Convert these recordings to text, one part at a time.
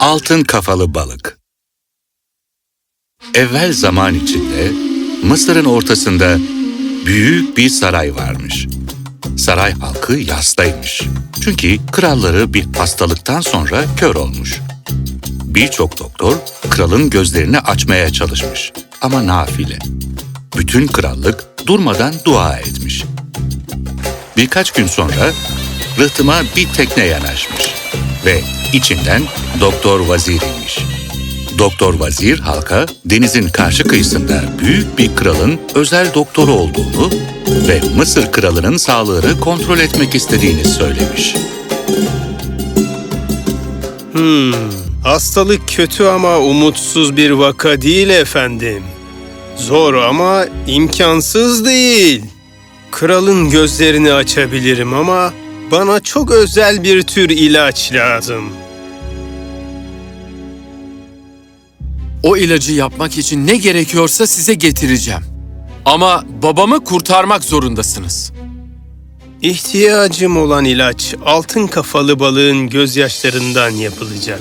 Altın kafalı balık. Evvel zaman içinde Mısır'ın ortasında büyük bir saray varmış. Saray halkı yastaymış. Çünkü kralları bir hastalıktan sonra kör olmuş. Birçok doktor kralın gözlerini açmaya çalışmış ama nafile. Bütün krallık durmadan dua etmiş. Birkaç gün sonra rıhtıma bir tekne yanaşmış ve içinden Doktor Vazir inmiş. Doktor Vazir halka denizin karşı kıyısında büyük bir kralın özel doktoru olduğunu ve Mısır kralının sağlığını kontrol etmek istediğini söylemiş. Hastalık kötü ama umutsuz bir vaka değil efendim. Zor ama imkansız değil. Kralın gözlerini açabilirim ama bana çok özel bir tür ilaç lazım. O ilacı yapmak için ne gerekiyorsa size getireceğim. Ama babamı kurtarmak zorundasınız. İhtiyacım olan ilaç altın kafalı balığın gözyaşlarından yapılacak.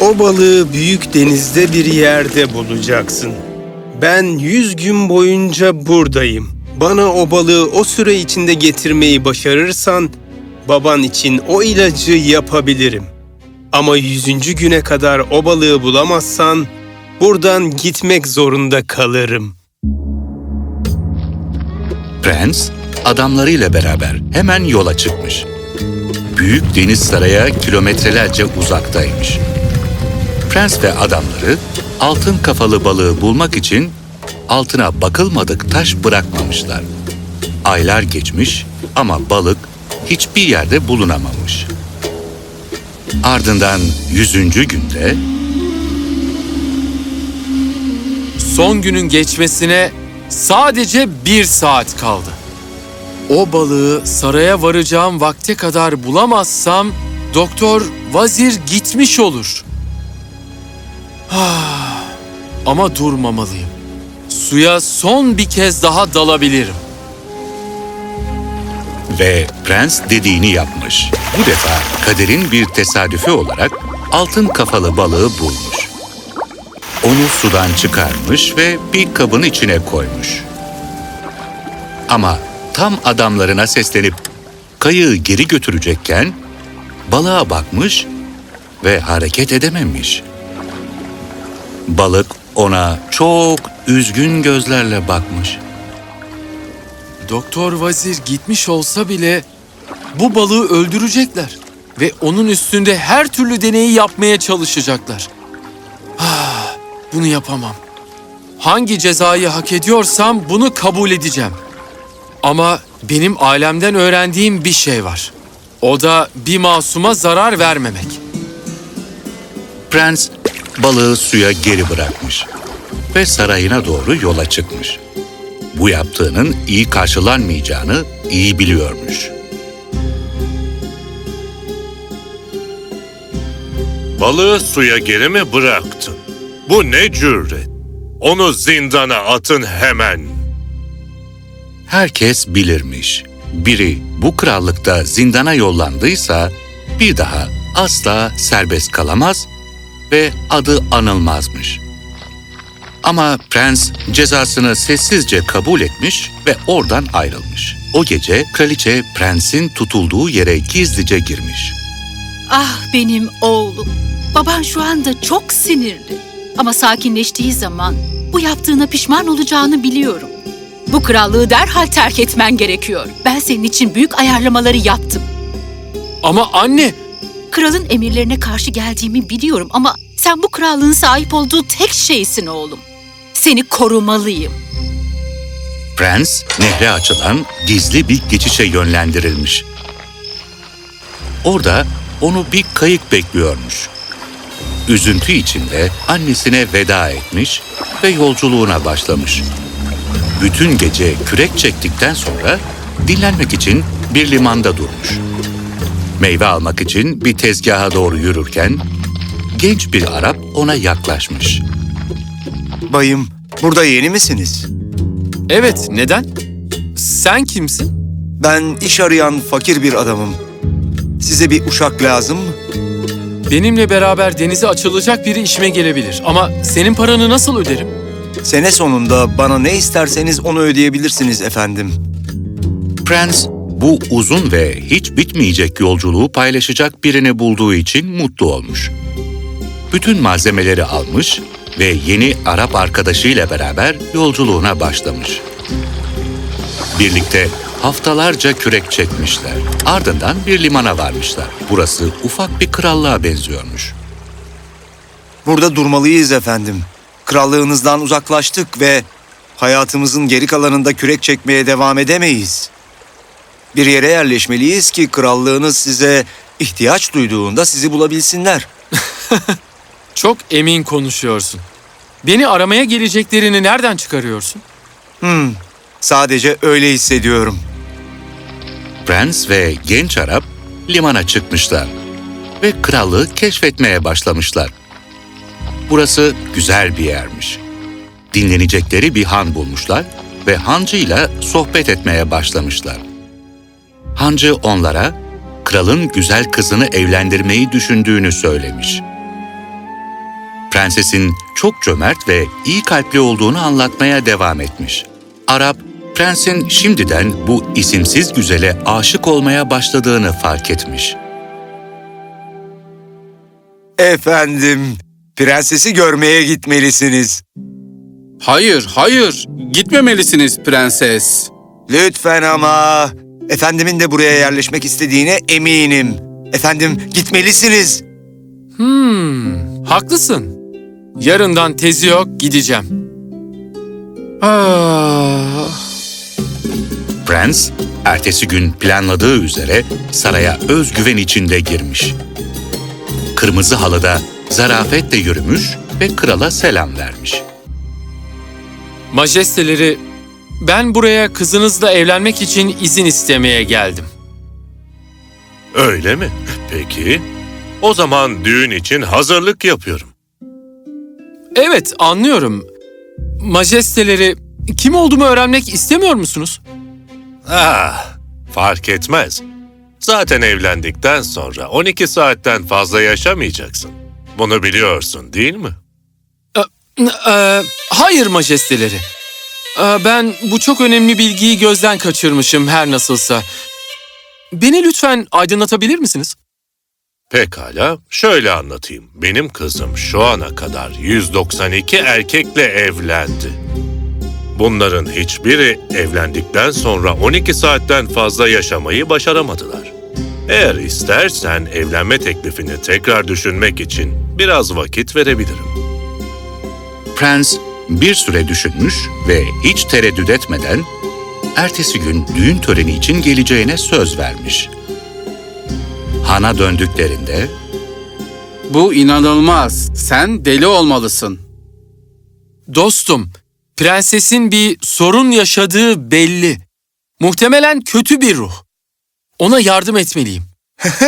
O balığı büyük denizde bir yerde bulacaksın. Ben yüz gün boyunca buradayım. Bana o balığı o süre içinde getirmeyi başarırsan baban için o ilacı yapabilirim. Ama yüzüncü güne kadar o balığı bulamazsan buradan gitmek zorunda kalırım. Prens adamlarıyla beraber hemen yola çıkmış. Büyük deniz saraya kilometrelerce uzaktaymış. Prens ve adamları altın kafalı balığı bulmak için altına bakılmadık taş bırakmamışlar. Aylar geçmiş ama balık hiçbir yerde bulunamamış. Ardından yüzüncü günde Son günün geçmesine sadece bir saat kaldı. O balığı saraya varacağım vakte kadar bulamazsam doktor vazir gitmiş olur. Ah, Ama durmamalıyım. Suya son bir kez daha dalabilirim. ve prens dediğini yapmış. Bu defa kaderin bir tesadüfü olarak altın kafalı balığı bulmuş. Onu sudan çıkarmış ve bir kabın içine koymuş. Ama tam adamlarına seslenip kayığı geri götürecekken balığa bakmış ve hareket edememiş. Balık ona çok üzgün gözlerle bakmış. Doktor vazir gitmiş olsa bile bu balığı öldürecekler ve onun üstünde her türlü deneyi yapmaya çalışacaklar. Ah, bunu yapamam. Hangi cezayı hak ediyorsam bunu kabul edeceğim. Ama benim ailemden öğrendiğim bir şey var. O da bir masuma zarar vermemek. Prens balığı suya geri bırakmış ve sarayına doğru yola çıkmış. Bu yaptığının iyi karşılanmayacağını iyi biliyormuş. Balığı suya geri mi bıraktın? Bu ne cüret? Onu zindana atın hemen. Herkes bilirmiş. Biri bu krallıkta zindana yollandıysa bir daha asla serbest kalamaz ve adı anılmazmış. Ama prens cezasını sessizce kabul etmiş ve oradan ayrılmış. O gece kraliçe prensin tutulduğu yere gizlice girmiş. Ah benim oğlum. Baban şu anda çok sinirli. Ama sakinleştiği zaman bu yaptığına pişman olacağını biliyorum. Bu krallığı derhal terk etmen gerekiyor. Ben senin için büyük ayarlamaları yaptım. Ama anne, Kralın emirlerine karşı geldiğimi biliyorum ama sen bu krallığın sahip olduğu tek şeysin oğlum. Seni korumalıyım. Prens nehre açılan gizli bir geçişe yönlendirilmiş. Orada onu bir kayık bekliyormuş. Üzüntü içinde annesine veda etmiş ve yolculuğuna başlamış. Bütün gece kürek çektikten sonra dinlenmek için bir limanda durmuş. Meyve almak için bir tezgaha doğru yürürken genç bir Arap ona yaklaşmış. Bayım, burada yeni misiniz? evet neden? Sen kimsin? Ben iş arayan fakir bir adamım. Size bir uşak lazım mı? Benimle beraber denize açılacak biri işime gelebilir. Ama senin paranı nasıl öderim? Sene sonunda bana ne isterseniz onu ödeyebilirsiniz efendim. Prens bu uzun ve hiç bitmeyecek yolculuğu paylaşacak birini bulduğu için mutlu olmuş. Bütün malzemeleri almış ve yeni Arap arkadaşıyla beraber yolculuğuna başlamış. Birlikte haftalarca kürek çekmişler. Ardından bir limana varmışlar. Burası ufak bir krallığa benziyormuş. Burada durmalıyız efendim. Krallığınızdan uzaklaştık ve hayatımızın geri kalanında kürek çekmeye devam edemeyiz. Bir yere yerleşmeliyiz ki krallığınız size ihtiyaç duyduğunda sizi bulabilsinler. Çok emin konuşuyorsun. Beni aramaya geleceklerini nereden çıkarıyorsun? Hmm, sadece öyle hissediyorum. Prens ve genç Arap limana çıkmışlar ve krallığı keşfetmeye başlamışlar. Burası güzel bir yermiş. Dinlenecekleri bir han bulmuşlar ve hancıyla sohbet etmeye başlamışlar. Hancı onlara kralın güzel kızını evlendirmeyi düşündüğünü söylemiş. Prensesin çok cömert ve iyi kalpli olduğunu anlatmaya devam etmiş. Arap, prensin şimdiden bu isimsiz güzele aşık olmaya başladığını fark etmiş. Efendim, prensesi görmeye gitmelisiniz. Hayır, hayır. Gitmemelisiniz prenses. Lütfen ama. Efendimin de buraya yerleşmek istediğine eminim. Efendim, gitmelisiniz. Hmm, haklısın. Yarından tezi yok, gideceğim. Ah, Prens, ertesi gün planladığı üzere saraya özgüven içinde girmiş. Kırmızı halıda zarafetle yürümüş ve krala selam vermiş. majesteleri, ben buraya kızınızla evlenmek için izin istemeye geldim. Öyle mi? Peki. O zaman düğün için hazırlık yapıyorum. Evet, anlıyorum. Majesteleri, kim olduğumu öğrenmek istemiyor musunuz? Ah, fark etmez. Zaten evlendikten sonra 12 saatten fazla yaşamayacaksın. Bunu biliyorsun değil mi? Ee, hayır majesteleri. Ee, ben bu çok önemli bilgiyi gözden kaçırmışım her nasılsa. Beni lütfen aydınlatabilir misiniz? Pekala, şöyle anlatayım. Benim kızım şu ana kadar 192 erkekle evlendi. Bunların hiçbiri evlendikten sonra 12 saatten fazla yaşamayı başaramadılar. Eğer istersen evlenme teklifini tekrar düşünmek için biraz vakit verebilirim. Prens bir süre düşünmüş ve hiç tereddüt etmeden ertesi gün düğün töreni için geleceğine söz vermiş. Han'a döndüklerinde Bu inanılmaz. Sen deli olmalısın. Dostum, prensesin bir sorun yaşadığı belli. Muhtemelen kötü bir ruh. Ona yardım etmeliyim.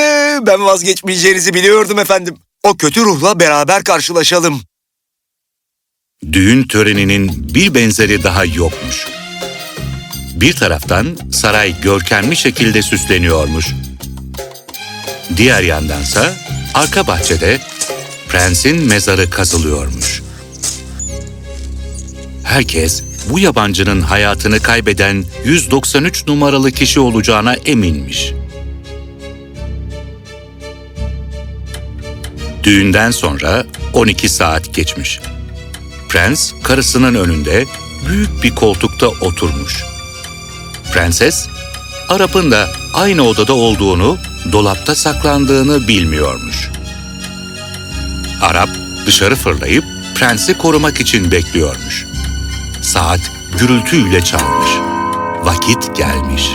ben vazgeçmeyeceğinizi biliyordum efendim. O kötü ruhla beraber karşılaşalım. Düğün töreninin bir benzeri daha yokmuş. Bir taraftan saray görkemli şekilde süsleniyormuş. Diğer yandansa arka bahçede prensin mezarı kazılıyormuş. Herkes bu yabancının hayatını kaybeden 193 numaralı kişi olacağına eminmiş. Düğünden sonra 12 saat geçmiş. Prens karısının önünde büyük bir koltukta oturmuş. Prenses, Arap'ın da aynı odada olduğunu, dolapta saklandığını bilmiyormuş. Arap dışarı fırlayıp prensi korumak için bekliyormuş. Saat gürültüyle çalmış. Vakit gelmiş.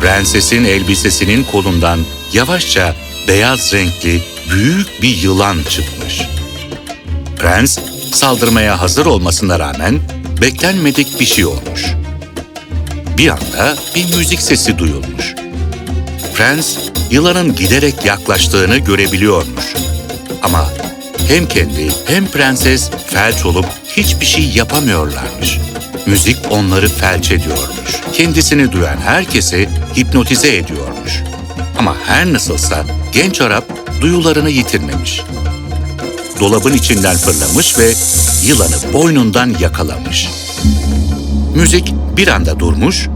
Prensesin elbisesinin kolundan yavaşça beyaz renkli büyük bir yılan çıkmış. Prens saldırmaya hazır olmasına rağmen beklenmedik bir şey olmuş. Bir anda bir müzik sesi duyulmuş. Prens yılanın giderek yaklaştığını görebiliyormuş. Ama hem kendi hem prenses felç olup hiçbir şey yapamıyorlarmış. Müzik onları felç ediyormuş. Kendisini duyan herkesi hipnotize ediyormuş. Ama her nasılsa genç Arap duyularını yitirmemiş. Dolabın içinden fırlamış ve yılanı boynundan yakalamış. Müzik bir anda durmuş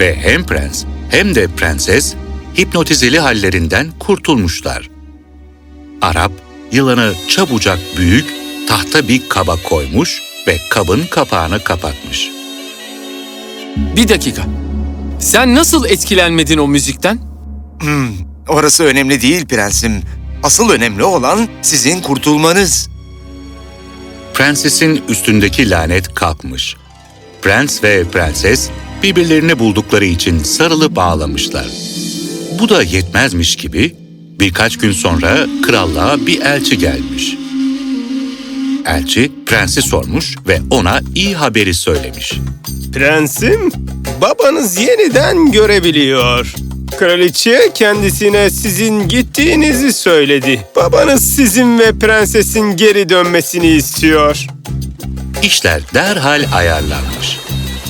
ve hem prens hem de prenses hipnotizeli hallerinden kurtulmuşlar. Arap yılanı çabucak büyük tahta bir kaba koymuş ve kabın kapağını kapatmış. Bir dakika. Sen nasıl etkilenmedin o müzikten? Orası önemli değil prensim. Asıl önemli olan sizin kurtulmanız. Prensesin üstündeki lanet kalkmış. Prens ve prenses birbirlerini buldukları için sarılıp ağlamışlar. Bu da yetmezmiş gibi birkaç gün sonra krallığa bir elçi gelmiş. Elçi prensi sormuş ve ona iyi haberi söylemiş. Prensim, babanız yeniden görebiliyor. Kraliçe kendisine sizin gittiğinizi söyledi. Babanız sizin ve prensesin geri dönmesini istiyor. İşler derhal ayarlanmış.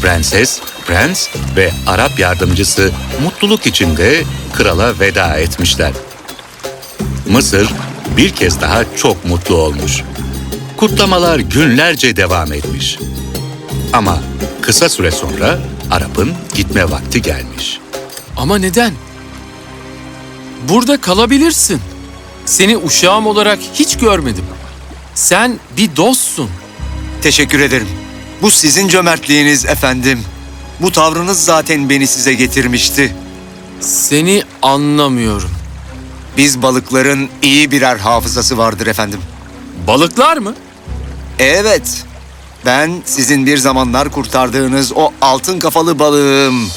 Prenses, prens ve Arap yardımcısı mutluluk içinde krala veda etmişler. Mısır bir kez daha çok mutlu olmuş. Kutlamalar günlerce devam etmiş. Ama kısa süre sonra Arap'ın gitme vakti gelmiş. Ama neden? Burada kalabilirsin. Seni uşağım olarak hiç görmedim. Sen bir dostsun. Teşekkür ederim. Bu sizin cömertliğiniz efendim. Bu tavrınız zaten beni size getirmişti. Seni anlamıyorum. Biz balıkların iyi birer hafızası vardır efendim. Balıklar mı? Evet. Ben sizin bir zamanlar kurtardığınız o altın kafalı balığım.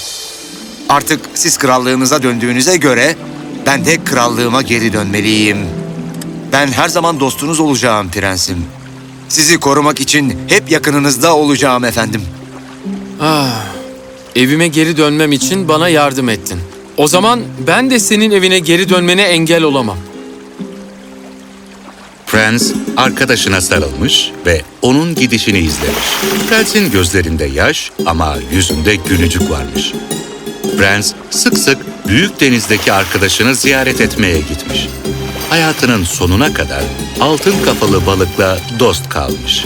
Artık siz krallığınıza döndüğünüze göre ben de krallığıma geri dönmeliyim. Ben her zaman dostunuz olacağım prensim. Sizi korumak için hep yakınınızda olacağım efendim. Ah, evime geri dönmem için bana yardım ettin. O zaman ben de senin evine geri dönmene engel olamam. Prens arkadaşına sarılmış ve onun gidişini izlemiş. Prensin gözlerinde yaş ama yüzünde gülücük varmış. Prens sık sık büyük denizdeki arkadaşını ziyaret etmeye gitmiş. Hayatının sonuna kadar altın kafalı balıkla dost kalmış.